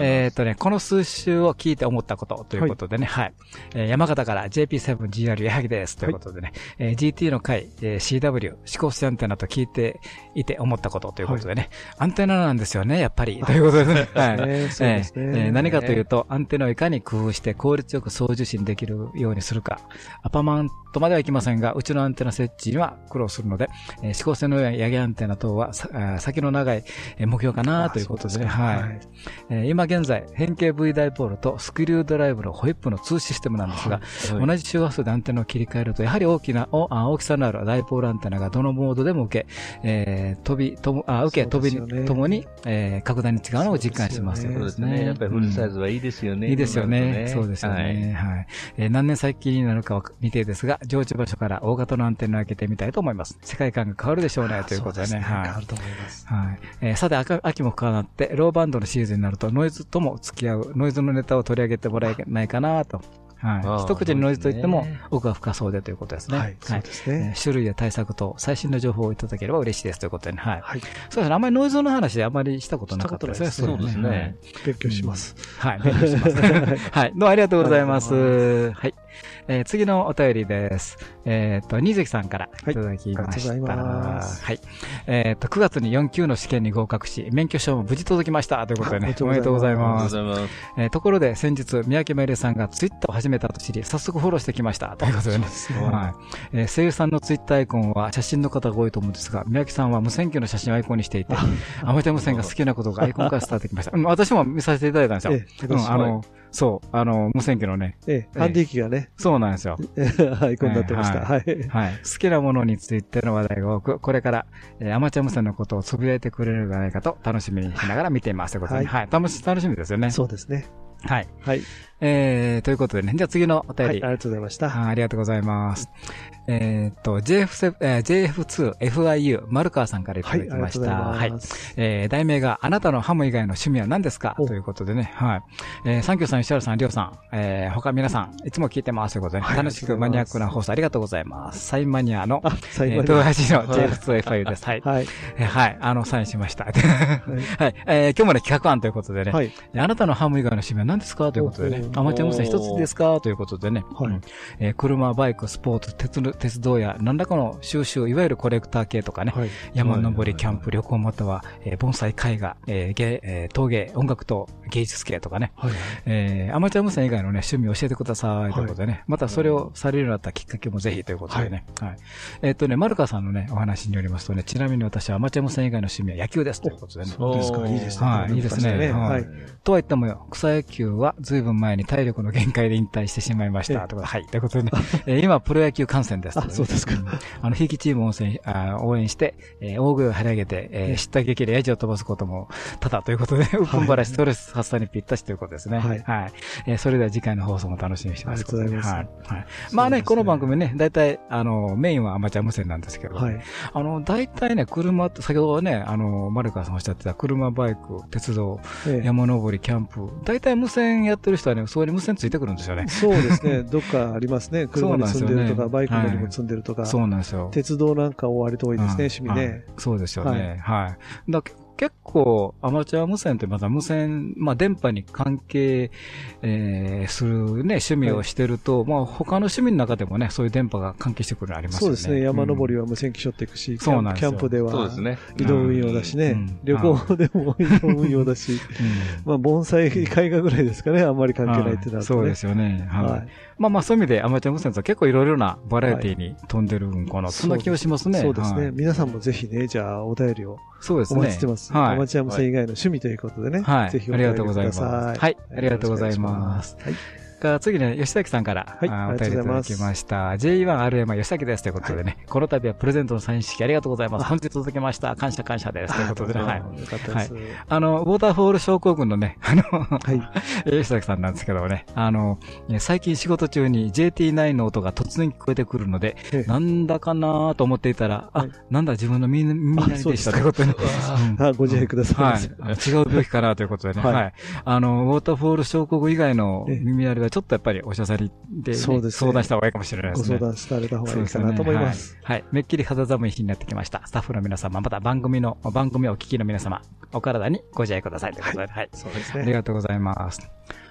えっ、とね、この数週を聞いて思ったことということでね、はい。えー山形から JP7GR 矢作です。ということでね、えー GT の回、えー CW、指向性アンテナと聞いていて思ったことということでね、アンテナなんですよね、やっぱり。ということでね。はい。ねそうですねえーえー何かというと、アンテナをいかに工夫して効率よく送受信できるようにするか。アパマンとまではいきませんが、うちのアンテナ設置には苦労するので、えー指向性のようなヤギアンテナ等は先の長いえー目標かなということでね。はい。えー今現在、変形 V ダイポールとスクリュードライブのホイップの2システムなんですが、はい同じ周波数でアンテナを切り替えると、やはり大きな、大きさのあるダイポールアンテナがどのモードでも受け、えー飛び、とも、あ、受け、飛びともに、えー格段に違うのを実感しますということですね。やっぱりフルサイズはいいですよね。いいですよね。そうですよね。はい。えー何年先になるかは未定ですが、上地場所から大型のアンテナを開けてみたいと思います。世界観が変わるでしょうね、ということでね。はい変わると思います。はい。えーさて、秋秋も深まって、ローバンドのシーズンになると、ノイズとも付き合う、ノイズのネタを取り上げてもらえないかなと。あはい。ー一口にノイズといっても奥が深そうでということですね。はい、そうですえね。ー種類や対策と最新の情報をいただければ嬉しいですということでね。はい。はい、そうですね。あんまりノイズの話あんまりしたことなかったですね。したことないですねはい勉強します。はい、勉強します。はい、どうもありがとうございます。はい。えー次のお便りです。えっ、と、新関さんからいただきました。はいありがとうございますはい。えっ、と、9月に4級の試験に合格し、免許証も無事届きました。ということでね、おおめでとうございありがます。とうございます。えーところで、先日、三宅まりえさんがツイッターを始めたと知り、早速フォローしてきました。ということでね。はい。えー声優さんのツイッターアイコンは写真の方が多いと思うんですが、三宅さんは無線機の写真をアイコンにしていて、アマチュア無線が好きなことがアイコンから伝わってきました。うん私も見させていただいたんですよ。ええうん、あの、そう、あの、無線機のね、ええ、ハンディ機がね、そうなんですよ。アイコンになってました。ははい。はい。好きなものについての話題が多く、これから、えーアマチュア無線のことをつぶやいてくれるんじゃないかと楽しみにしながら見ています。ということで、はいはい。楽し、楽しみですよね。そうですね。はい。はい。えー、ということでね、じゃあ次のお便はい、り。ありがとうございました。はいありがとうございます。えーっと、JF7、えー JF2FIU、丸川さんからいたはい、だきました。はい。えー、題名があなたのハム以外の趣味は何ですか？おということでね。はい。えー、サンキューさん、石原さん、りょうさん、えー、他皆さん、いつも聞いてますということで、はい楽しくマニアックな放送ありがとうございます。サインマニアの、あ、最えー、後に。東橋の JF2FIU です。はい。はい。えーはい。あの、サインしました。はい。えー、今日もね、企画案ということでね。はい。あなたのハム以外の趣味は何ですか？ということでねアマチュア無線一つですか？ということでね。はいうんえー車、バイク、スポーツ、鉄の、鉄道や何らかの収集、いわゆるコレクター系とかね、はい。山登り、キャンプ、旅行または、えー盆栽、絵画、えー芸、えー陶芸、音楽と芸術系とかね、はい。えーアマチュア無線以外のね、趣味を教えてくださいということでね、またそれをされるようになったきっかけもぜひということでね、はい。えっとね、マルカさんのね、お話によりますとね、ちなみに私はアマチュア無線以外の趣味は野球ですということでね。そうですか、いいですね。はいいいですねははいい。とは言ってもよ、草野球は随分前に体力の限界で引退してしまいましええた。ということではい。ということでね、えー今、プロ野球観戦です。あそうですかんあの、ひいきチームを応援して、えー大声を張り上げて、えー、知った激励やじを飛ばすことも多々ということで、うっぷんばらしストレス発散にぴったしということですね。はいえーそれでは次回の放送も楽しみにしてます。ありがとうございますはい。はい。まあね、この番組ね、大体、あの、メインはアマチュア無線なんですけど、はい。あの、大体ね、車って、先ほどね、あの、マルカさんおっしゃってた車、バイク、鉄道、ええ山登り、キャンプ。大体無線やってる人はね、そこに無線ついてくるんですよね。そうですね。どっかありますね。車に積んでるとか、そうなんですよねバイク乗りも積んでるとか。そうなんですよ。鉄道なんか割と多いですね、趣味はいね。そうですよね。はい。だ結構、アマチュア無線ってまた無線、まあ電波に関係、えーするね、趣味をしてると、まあ他の趣味の中でもね、そういう電波が関係してくるのありますよね。そうですね。山登りは、は無線機しょっていくし、キャンプそうなんですよキャンプではそうですね。移動運用だしねうん。旅行でも移動運用だし、うんまあ盆栽絵画ぐらいですかね。あんまり関係ないってなるとね。そうですよね。はい。はい。まあまあそういう意味でアマチュア無線と結構いろいろなバラエティに飛んでるんかな、そんな気がしますね。そうですね。はい皆さんもぜひね、じゃあお便りをおそうですね。待ちしてます。はいアマチュア無線以外の趣味ということでね。はい。ぜひおあり便りくだがとうございます。さい。はい。ありがとうございます。はい。が次ね、吉崎さんから、はいあお便りいただきました。J1RM 吉崎ですということでね、この度はプレゼントのサイン式ありがとうございます。あ本日届けました。感謝感謝です。ということでね、はい。よかったです。あの、ウォーターフォール症候群のね、あの、はい。吉崎さんなんですけどね、あの、え最近仕事中に JT9 の音が突然聞こえてくるので、ええなんだかなと思っていたら、あはい、なんだ自分の耳耳鳴りでしたということであ、ご自愛ください。い。違う病気かなということでね。はいはい。あの、ウォーターフォール症候群以外のええ耳鳴りはちょっとやっぱりお医者さんにで、ね、そうですね相談した方がいいかもしれないですね。ご相談された方がいいかなと思います。はい。はいめっきり肌寒い日になってきました。スタッフの皆様、また番組の、番組をお聞きの皆様、お体にご自愛くださいということで、はい。そうですありね。がとうございます。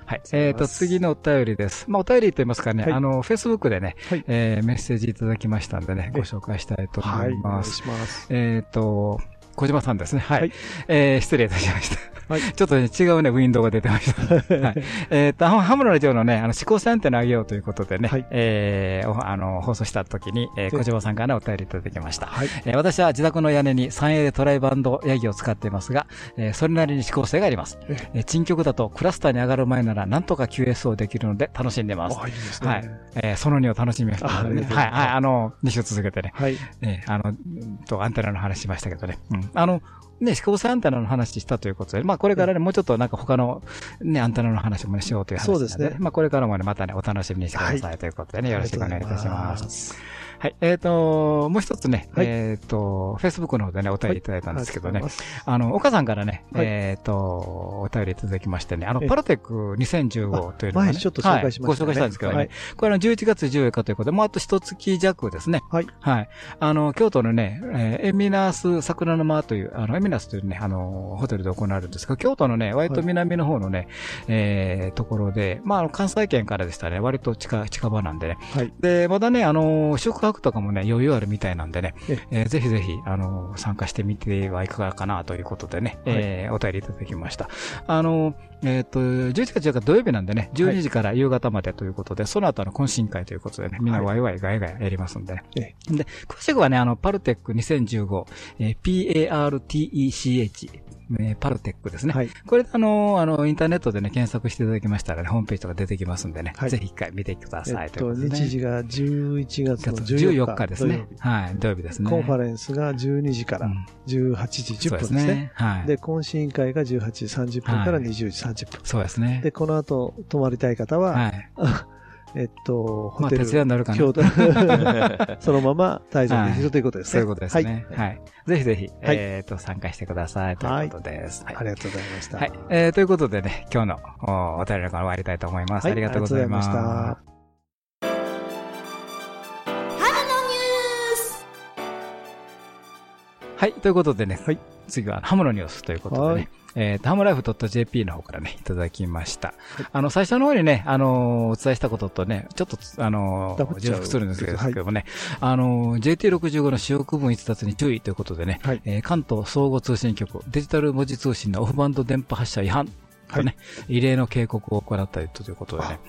はい。えっ、と、次のお便りです。まあ、お便りと言いますかね、はいあの、Facebook でね、はいえーメッセージいただきましたんでね、えご紹介したいと思はい。いお願います。します。えっ、と、小島さんですね。はい。はいえー失礼いたしました。はい ちょっとね、違うね、ウィンドウが出てました。はい。えっと、ハハムのラジオのね、あの、指向性アンテナを上げようということでね、はいえーおあの、放送した時に、えーえ小島さんからお便りいただきました。はい。えー私は自宅の屋根に 3A でトライバンドヤギを使っていますが、えーそれなりに指向性があります。ええー沈局だとクラスターに上がる前ならなんとか QS をできるので楽しんでます。あ、いいですね。はい。えーその2を楽しみましたね。はい、はい、あの、2週続けてね。はい。えーあの、うんと、アンテナの話しましたけどね。うん。あの、ね、指向性アンテナの話したということで、まあこれからね、もうちょっとなんか他のね、アンテナの話もね、しようという話そうですね。まあこれからもね、またね、お楽しみにしてくださいということでね、よろしくお願いいたします。す。はい。えっ、と、もう一つね、はいえっ、と、Facebook の方でね、お便りいただいたんですけどね、ありがとうございあの、岡さんからね、はいえっ、と、お便りいただきましてね、あの、ええパロテック2015というのが、ね、前ちょっと紹介しましたねはい、ご紹介したんですけどね、はいこれは11月14日ということで、もうあと一月弱ですね。はい。はい。あの、京都のね、えーエミナース桜の間という、あの、エミナースというね、あの、ホテルで行われるんですが、京都のね、割と南の方のね、えーところで、まあ、あの、関西圏からでしたらね、割と近、近場なんでね。はい。で、まだね、あの、宿泊とかもね、余裕あるみたいなんでね、ええーぜひぜひ、あの、参加してみてはいかがかなということでね、えーお便りいただきました。あの、えっ、と、11月14日土曜日なんでね、12時から夕方までということで、その後あの懇親会ということでね、みんなワイワイガヤガヤやりますんでね。えで、詳しくはね、あの、パルテック2015、えー P-A-R-T-E-C-H、えーパルテックですね。はい。これであの、あの、インターネットでね、検索していただきましたらね、ホームページとか出てきますんでね、はいぜひ一回見てくださいえっと、ということでね。日時が11月の14 14日日ですね。はい、土曜日ですね。コンファレンスが12時からうん18時10分ですね。。はい。で、懇親会が18時30分から20時30分。そうですね。で、この後、泊まりたい方は、はい。えっと、まあ、ホテル、徹夜になるかな。京都、そのまま滞在できるということですね。そういうことですね。はい。ぜひぜひ、はいえっと、参加してくださいということです。はいありがとうございました。はい。えー、ということでね、今日のおお便りの方終わりたいと思います。はいありがとうございます。ありがとうございまはい。ということでね、はい次はハムのニュースということではいね。えっ、と、ハムライフ .jp の方からね、いただきました。あの、最初の方にね、あのーお伝えしたこととね、ちょっとつ、あのー重複するんですけどもね、あのー JT65 の使用区分逸脱に注意ということでね、はいえー関東総合通信局、デジタル文字通信のオフバンド電波発射違反とね、異例の警告を行ったということでね、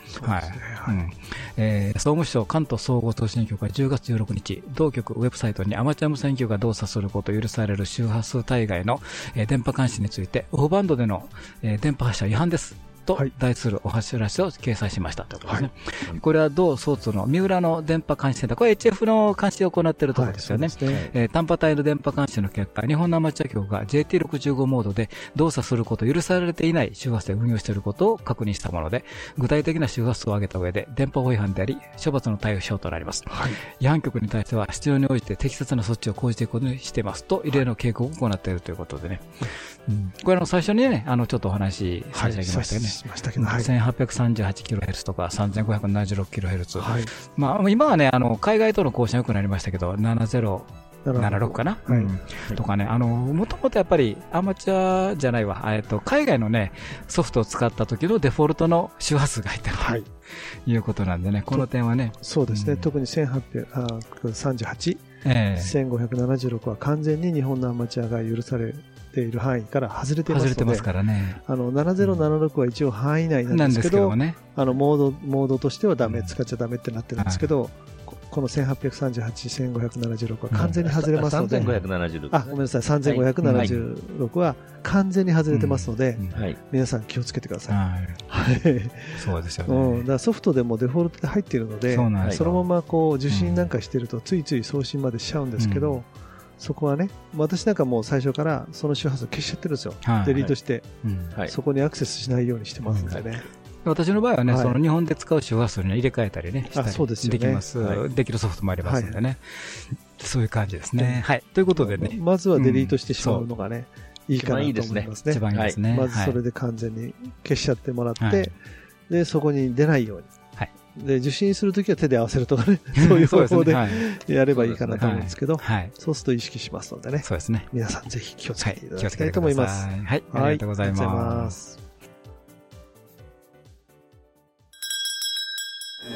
総務省関東総合通信局は10月16日、同局ウェブサイトにアマチュア無線局が動作することを許される周波数帯外の、えー電波監視について、オフバンドでの、えー電波発射違反です。とはい題するお知らせを掲載しましたということですね。これは同総通の三浦の電波監視センター、これ HF の監視を行っているところですよね。そうですねえー単波帯の電波監視の結果、日本のアマチュア局が JT65 モードで動作することを許されていない周波数で運用していることを確認したもので、具体的な周波数を上げた上で、電波法違反であり、処罰の対象となります。違反局に対しては必要に応じて適切な措置を講じていくことにしていますと、異例の警告を行っているということでね。うんこれあの最初にね、あのちょっとお話しさせていただきましたよね。しましたけど、はい。1838kHz とか 3576kHz。はい。まあ、今はね、あの、海外との交渉良くなりましたけど、70、76かな、はいうんとかね、あの、もともとやっぱりアマチュアじゃないわ、えっと、海外のね、ソフトを使った時のデフォルトの周波数が入ってるはい。ということなんでね、この点はね、そうですね。うん特に1838、ええ1576は完全に日本のアマチュアが許されている範囲から外れていますので、外れてますからね。あの7076は一応範囲内ななんんでけど、ですすけどもね。あのモードモードとしてはダメ、うん使っちゃダメってなってるんですけど、ここの1838、1576は完全に外れますので、3576。あ、ごめんなさい、3576は完全に外れてますので。皆さん気をつけてください。はい。は いそうですようん、だね。からソフトでもデフォルトで入っているので。そのままこう受信なんかしてると、ついつい送信までしちゃうんですけど、うんそこはね、私なんかもう最初からその周波数消しちゃってるんですよ、はいデリートして、うん。はい。そこにアクセスしないようにしてますんでね、私の場合はね、はい。その日本で使う周波数に入れ替えたりね、したあそうですよね。りできます、はい。できるソフトもありますんでね。そういう感じですね。はい。ということでね、まずはデリートしてしまうのがね、いいかなと思いますね。一番いいですね。まずそれで、で完全に消しちゃってもらって、はい。で、そこに出ないように。はいで、受信するときは手で合わせるとかね、そういう方法ではいやればいいかなと思うんですけど、はい。そうすると意識しますのでね、そうですね。皆さんぜひ気をつはい。けていただきたいと思います。さい。はい。ありがとうございま。ますす。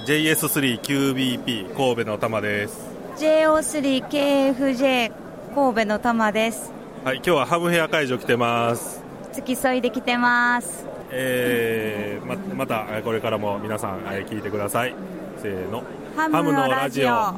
JS3QBP 神戸の玉です。JO3KFJ 神戸の玉ですはい、今日はハムヘア会場来てます。付き添いで来てますえー、ままたえーこれからも皆さんえー聞いてください。せーの。ハムのラジオは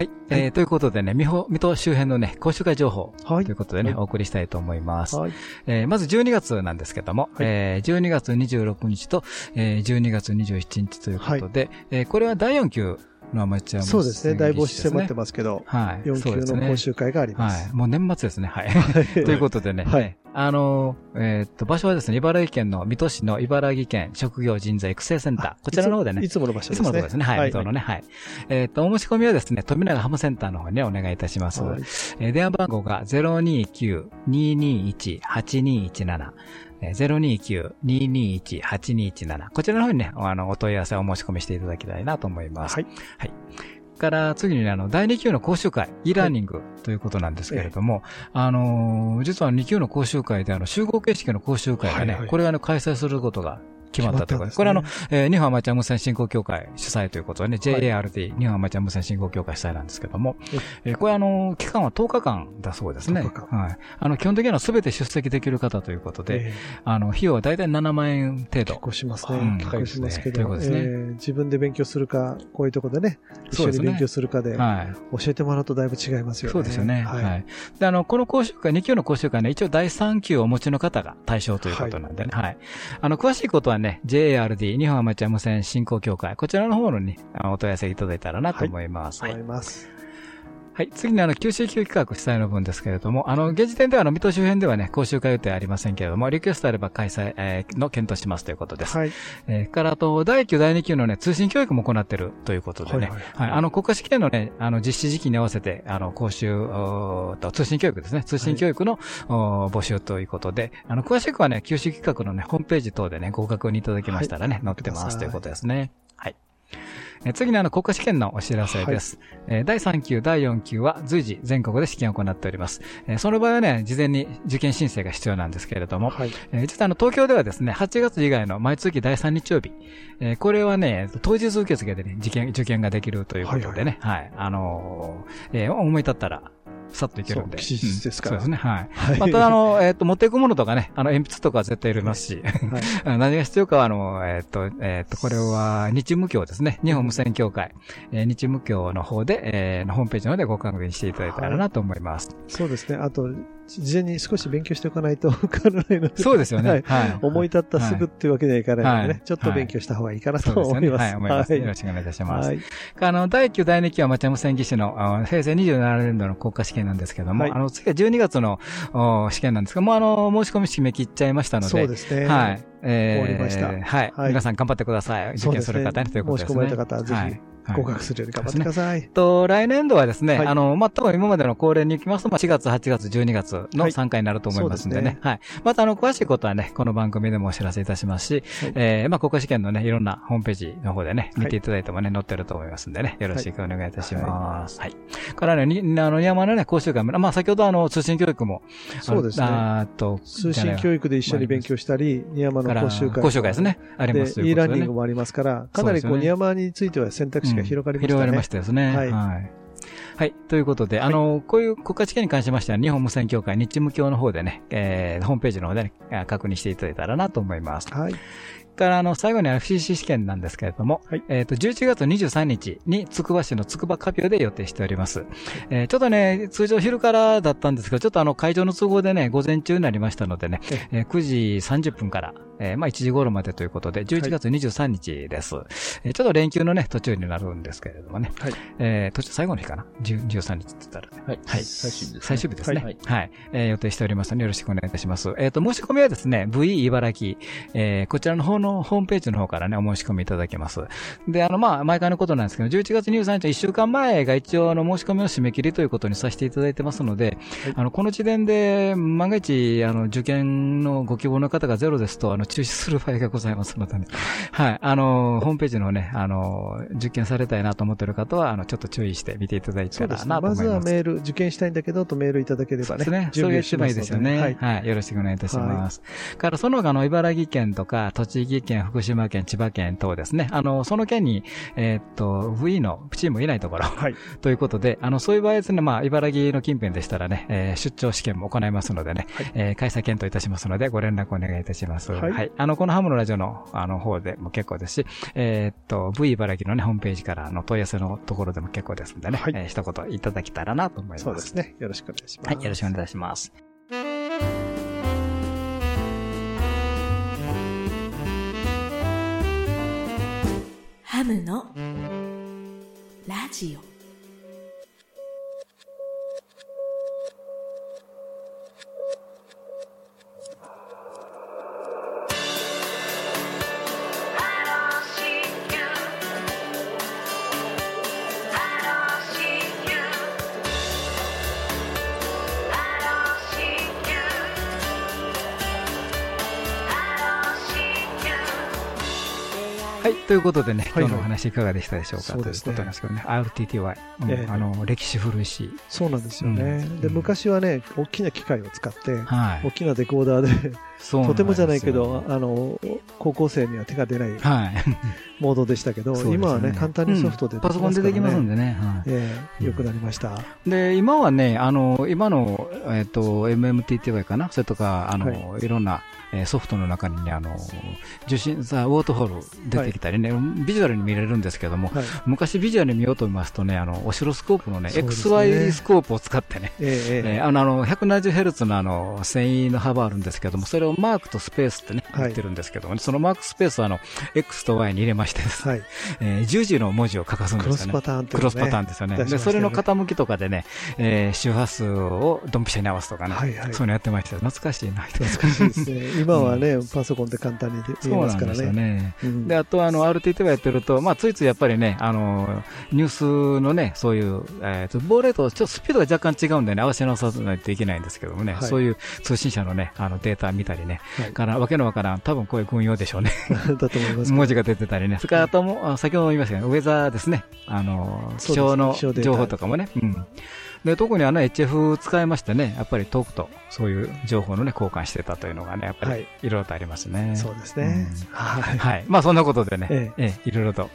い。えーということでね、水戸水戸周辺のね、講習会情報はいということでね、はいお送りしたいと思います。はい。えーまず12月なんですけども、はいえー12月26日と、えー12月27日ということで、えーこれは第4級のアマチュア無線そうですね、だいぶ押し迫ってまますけど、はい。4級の講習会があります。はい。もう年末ですね。はい。はい ということでね。はいあのー、えーっと、場所はですね、茨城県の水戸市の茨城県職業人材育成センター。こちらの方でね。いつもの場所いですね。つものところですね。はい。水戸のね。はい。えーっと、お申し込みはですね、富永ハムセンターの方にね、お願いいたします。はいえー電話番号が029-221-8217。えー029-221-8217。こちらの方にね、あの、お問い合わせをお申し込みしていただきたいなと思います。はい。はい。から次にね、あの、第2級の講習会、e ラーニングということなんですけれども、あのー実は2級の講習会で、あの、集合形式の講習会がね、はいはい。これはね、開催することが決まったということで、決まったんこれあのえー日本アマチュア無線振興協会主催ということでね、JARD、日本アマチュア無線振興協会主催なんですけども、えーこれあの、期間は10日間だそうですね。10日はい。あの、基本的には全て出席できる方ということで、えあの、費用は大体7万円程度。ー結構しますうんね。結構しますけど、ということですねえー自分で勉強するか、こういうところでね、一緒に勉強するかで、はい。教えてもらうとだいぶ違いますよね。そうですよね。は。はいい。で、あの、この講習会、2級の講習会ね、一応第3級をお持ちの方が対象ということなんでね。はい。あの、詳しいことはね、JARD、日本アマチュア無線振興協会、こちらの方のにあのお問い合わせいただいたらなと思います。はい。思います。はい。次にあの、九州級企画主催の分ですけれども、あの、現時点ではあの、水戸周辺ではね、講習会予定ありませんけれども、リクエストあれば開催、えーの検討しますということです。はい。えーから、あと、第1級、第2級のね、通信教育も行ってるということでね。はいははいいあの、国家試験のね、あの、実施時期に合わせて、あの、講習、と、通信教育ですね。通信教育の、おー募集ということで、あの、詳しくはね、九州企画のね、ホームページ等でね、ご確認いただきましたらね、はい載ってますということですね。はい。え次にあの国家試験のお知らせです。えー第3級、第4級は随時全国で試験を行っております。えーその場合はね、事前に受験申請が必要なんですけれども、はい。えー実はあの東京ではですね、8月以外の毎月第3日曜日、えーこれはね、当日受付でね、受験、受験ができるということでね、はい、あのーえー思い立ったら、さっといけるんで。そうですからうんそうですね、はい。はいまたあの、えっ、と、持っていくものとかね、あの、鉛筆とかは絶対いりますし、はい。何が必要かは、あの、えっ、と、えっ、と、これは、日無教ですね。日本無線協会、えー日無教の方で、えーホームページの方でご確認していただいたらなと思います。そうですね。あと、事前に少し勉強しておかないと わからないので。そうですよね。はい。はい。思い立ったすぐっていうわけにはいかないのでね、はいちょっと勉強した方がいいかなと。思います。はい、思います。よろしくお願いいたします。はい。あの、第9、第2期はアマチュア無線技師のあ平成27年度の国家試験なんですけども、はいあの、次は12月のお試験なんですが、もうあの、申し込み締め切っちゃいましたので、そうですね。はい。えー終わりましたはい。はい皆さん頑張ってください。受験する方にということですね。申し込まれた方はぜひ合格するように頑張ってください。と、来年度はですね、はいあの、まあ、多分今までの恒例に行きますと、まあ、4月、8月、12月のはい3回になると思いますんでね。そうですはい。また、あの、詳しいことはね、この番組でもお知らせいたしますし、はいえー、まあ、国家試験のね、いろんなホームページの方でね、はい見ていただいてもね、載ってると思いますんでね、よろしくお願いいたします。はい。からね、にあの、山のね、講習会も、まあ、先ほどあの、通信教育も、そうですねあと、通信教育で一緒に勉強したり、ニヤマの講習会。講習会ですね。ありでます、とい e ラーニングもありますから、かなりこう、そうですよねニヤマについては選択肢が広がりましたね。広がりましたですね。ははいい。はい。ということで、あの、こういう国家試験に関しましては、日本無線協会日無協の方でね、えー、ホームページの方でね、あ確認していただいたらなと思います。はい。から、あの、最後に FCC 試験なんですけれども、はいえっ、と、11月23日に、つくば市のつくばカピオで予定しております。えーちょっとね、通常昼からだったんですけど、ちょっとあの、会場の都合でね、午前中になりましたのでね、えー9時30分から、えーまあ、1時頃までということで、11月23日です。えーちょっと連休のね、途中になるんですけれどもね、はいえー途中最後の日かな ?10 13日って言ったらね。はい。はい最終日です、ね。最終日ですね。はい。はい。えー予定しておりますので、よろしくお願いいたします。えっ、と、申し込みはですね、VE 茨城、えーこちらの方のホームページの方からね、お申し込みいただけます。で、あの、まあ、毎回のことなんですけど、11月23日、1週間前が一応、あの、申し込みの締め切りということにさせていただいてますので、あの、この時点で、万が一、あの、受験のご希望の方がゼロですと、あの、中止する場合がございますのでね。はい。あの、ホームページのね、あの、受験されたいなと思っている方は、あの、ちょっと注意して見ていただいたらなと思います。ずはメール、受験したいんだけどとメールいただければね。そうですね。そういう一枚ますのですよね。はい。はい。よろしくお願いいたします。から、その他の茨城県とか、栃木県、福島県、千葉県等ですね。あの、その県に、えーっと、VE のチームいないところ。はい。ということで、あの、そういう場合ですね、まあ、茨城の近辺でしたらね、えー出張試験も行いますのでね、えー開催検討いたしますので、ご連絡お願いいたします。はいあの、このハムのラジオの、あの、方でも結構ですし、えーっと、V 茨城のね、ホームページからの問い合わせのところでも結構ですんでね、はいえー一言いただけたらなと思います。そうですね。よろしくお願いします。はい、よろしくお願いします。ハムのラジオということでね、はい今日のお話いかがでしたでしょうか、ということなんですけどね、RTTY、うんええ。あの、歴史古いし、そうなんですよね。うん。で、昔はね、大きな機械を使って、はい。大きなデコーダーで、とてもじゃないけど、あの、高校生には手が出ないはい。モードでしたけど、今はね、簡単にソフトでうん。パソコンでできますんでね。はい。ええ良くなりました。で、今はね、あの、今の、えっ、と、MMTTY かな？それとか、あの、、はいろんな、えーソフトの中にね、あの、受信、さ、ウォートホール出てきたりね、ビジュアルに見れるんですけども、はい。昔ビジュアルに見ようと思いますとね、あの、オシロスコープのね、ね XY スコープを使ってね、えええええーあの、あの、170Hz のあの、繊維の幅あるんですけども、それをマークとスペースってね、はい言ってるんですけども、そのマークスペースをあの、X と Y に入れましてですね、はい。えー十字の文字を書かすんクロスですよね。パターンねクロスパターンですよね。で、それの傾きとかでね、えー周波数をドンピシャに合わすとかね、はいはいそういうのやってましたよ。懐かしいな。懐かしいですね。今はね、パソコンで簡単にで見えますからそうですよね。ね。うんで、あと、あの、RTT をやってると、まあ、ついついやっぱりね、あの、ニュースのね、そういう、えーと、レート、ちょっとスピードが若干違うんでね、合わせ直さないといけないんですけどもね、はいそういう通信社のね、あの、データ見たりね、はいから、わけのわからん、多分こういう軍用でしょうね。だと思います。文字が出てたりね。それから、あとも、あ先ほども言いましたけど、ウェザーですね。あの、気象の情報とかもね。うん。で、特にあの HF 使いましてね、やっぱり遠くとそういう情報のね、交換してたというのがね、やっぱりはいいろいろとありますね。そうですね。うんはい。はい。まあそんなことでね、えええ、いろいろと、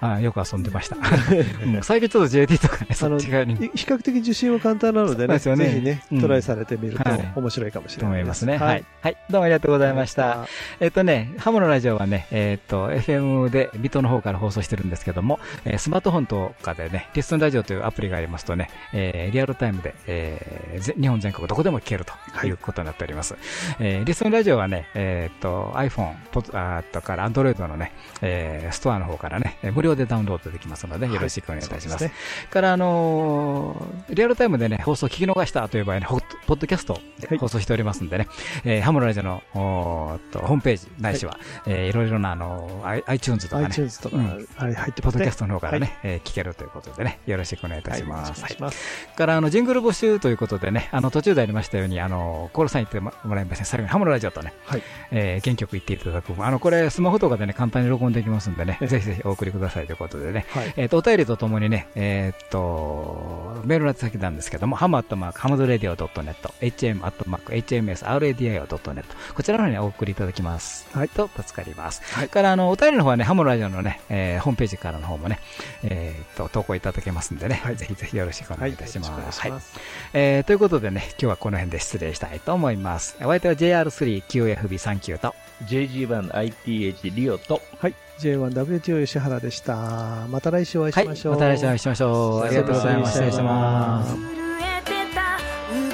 あよく遊んでました。うん最近ちょっと JD とかね、そっち側に。い比較的受信は簡単なのでね、でぜひねうん、トライされてみるとはい面白いかもしれとないです。思いますね。はい。。はい。どうもありがとうございました。えっとね、ハモのラジオはね、えっと、FM で、ビトの方から放送してるんですけども、えースマートフォンとかでね、リスンラジオというアプリがありますとね、えーリアルタイムで、え日本全国どこでも聞けるということになっております。えーリスンラジオはね、えっと、iPhone ポッあーとから Android のね、えーストアの方からね、えー無料でダウンロードできますので、よろしくお願いいたします。そうでから、あのーリアルタイムでね、放送聞き逃したという場合ね、ポッドキャストで放送しておりますんでね、えーハムのラジオのおとホームページ、ないしは、えーいろいろな、あのー、iTunes とかね、iTunes とか、うんはい、入って。ポッドキャストの方からね、はいえー聞けるということでね、よろしくお願いいたはいします。お願いします。から、あの、ジングル募集ということでね、あの、途中でありましたように、あの、コールサイン言ってもらいました最後にハムのラジオとね、はい。えー原曲言っていただく。あの、これ、スマホとかでね、簡単に録音できますんでね、ぜひぜひお送りくださいということでね、はい。えっ、と、お便りとともにね、えっ、と、メールの先なんですけども、ハムアットマーク、ハムドレディオ .net、hm アットマーク、hmsradio.net、こちらの方にお送りいただきます。はいと、助かります。それから、あの、お便りの方はね、ハムラジオのね、えーホームページからの方もね、えっ、と、投稿いただけますんでね、ぜひぜひよろしくお願いいたします。よろしくお願いしますえーということでね、今日はこの辺で失礼したいと思います。お相手は JR3QFB39 と、JG1ITH リオと、はい。J1WTO 吉原でした。また来週お会いはい、しましょう。また来週お会いしましょう。ありがとうございます。失礼します。震えてた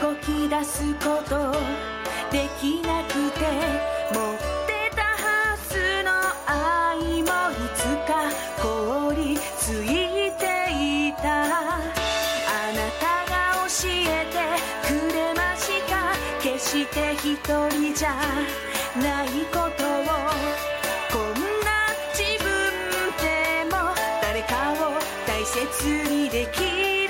動き出すことできなくて持ってたはずの愛もいつか凍りついていたあなたが教えてくれました決して一人じゃないことを切にできる